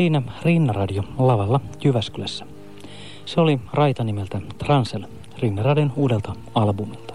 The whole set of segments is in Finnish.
Siinä Rinnaradio lavalla Jyväskylässä. Se oli raita nimeltä Transel, Rinnaradion uudelta albumilta.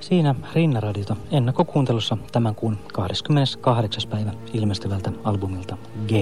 Siinä Rinnaradiota ennakkokuuntelussa tämän kuun 28. päivä ilmestyvältä albumilta G.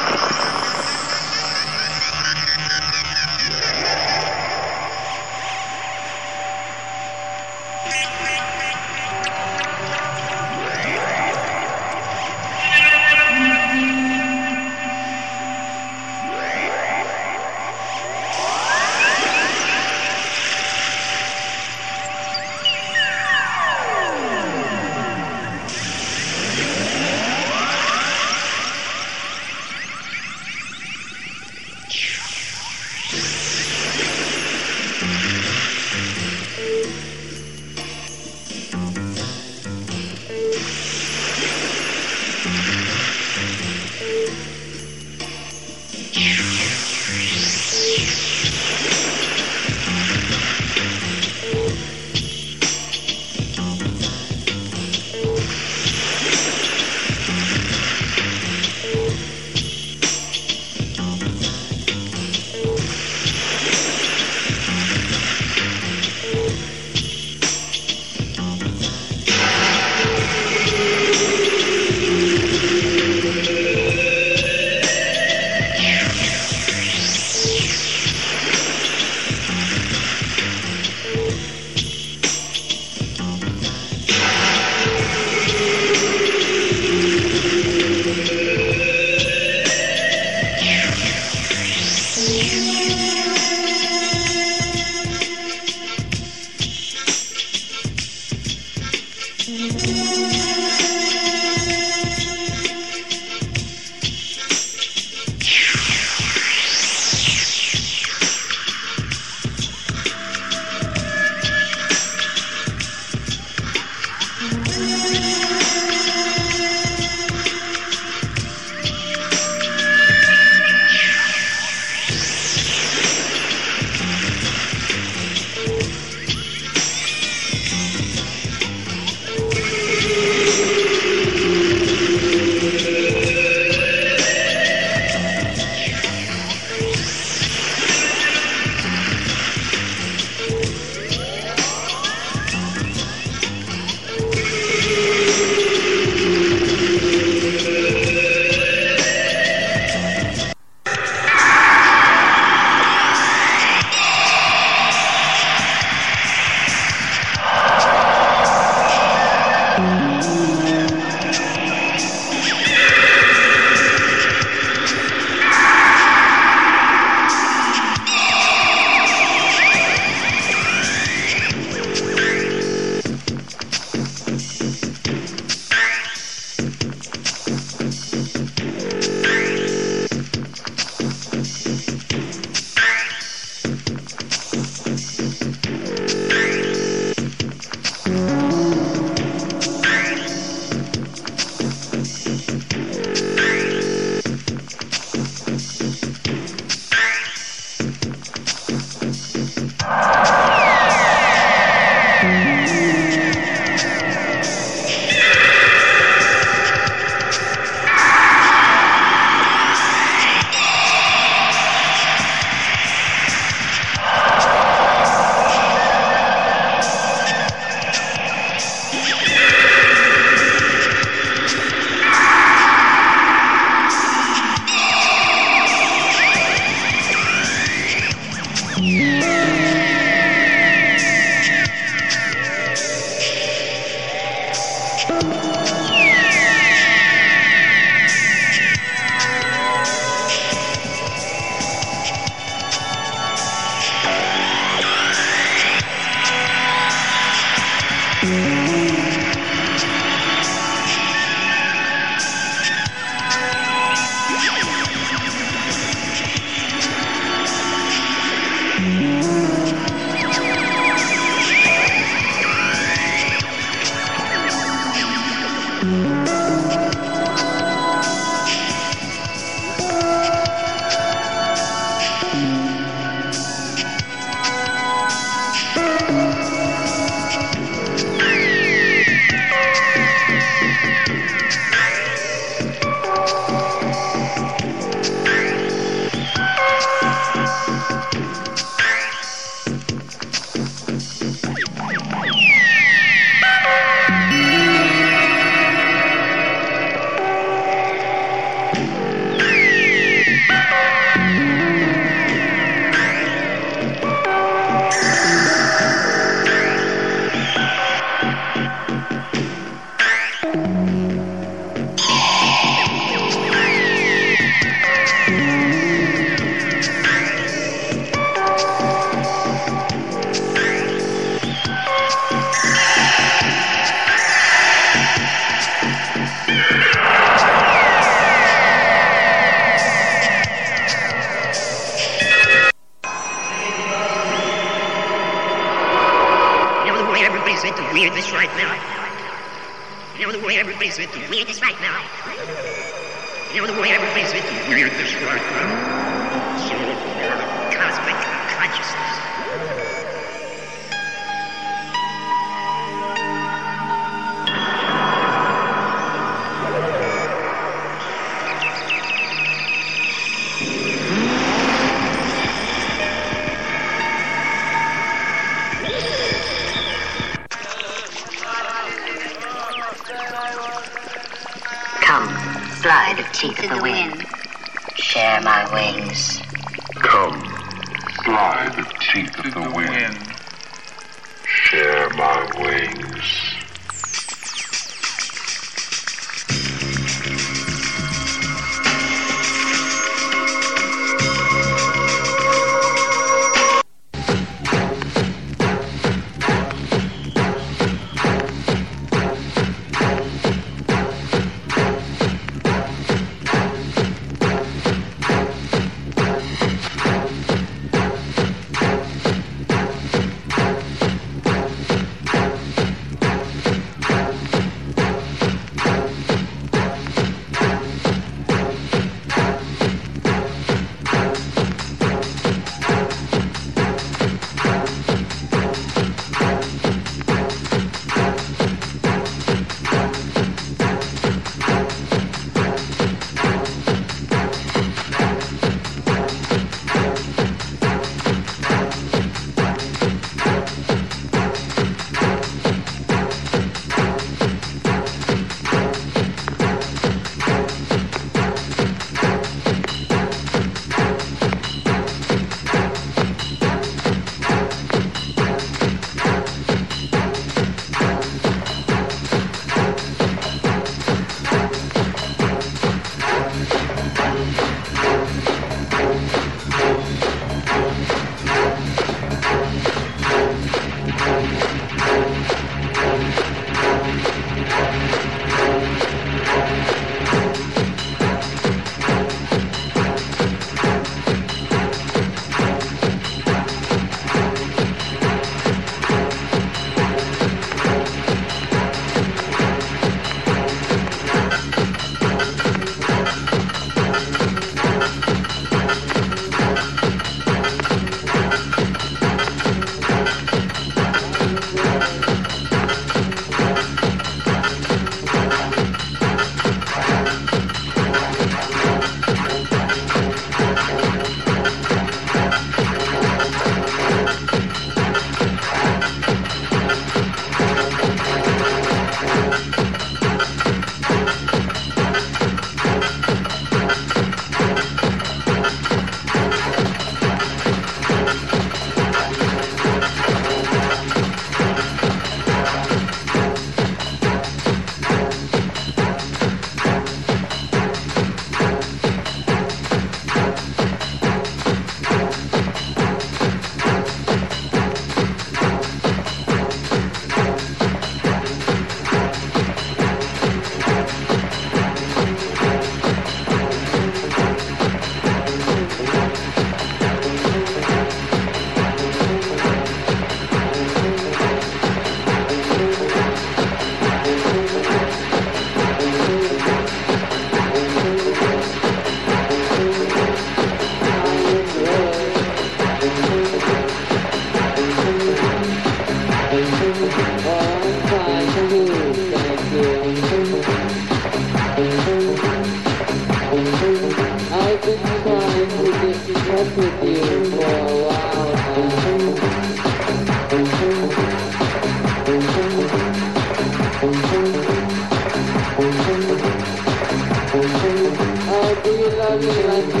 Thank you.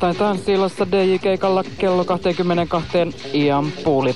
torstain tanssilassa DJ-keikalla kello 22 Ian Puuli.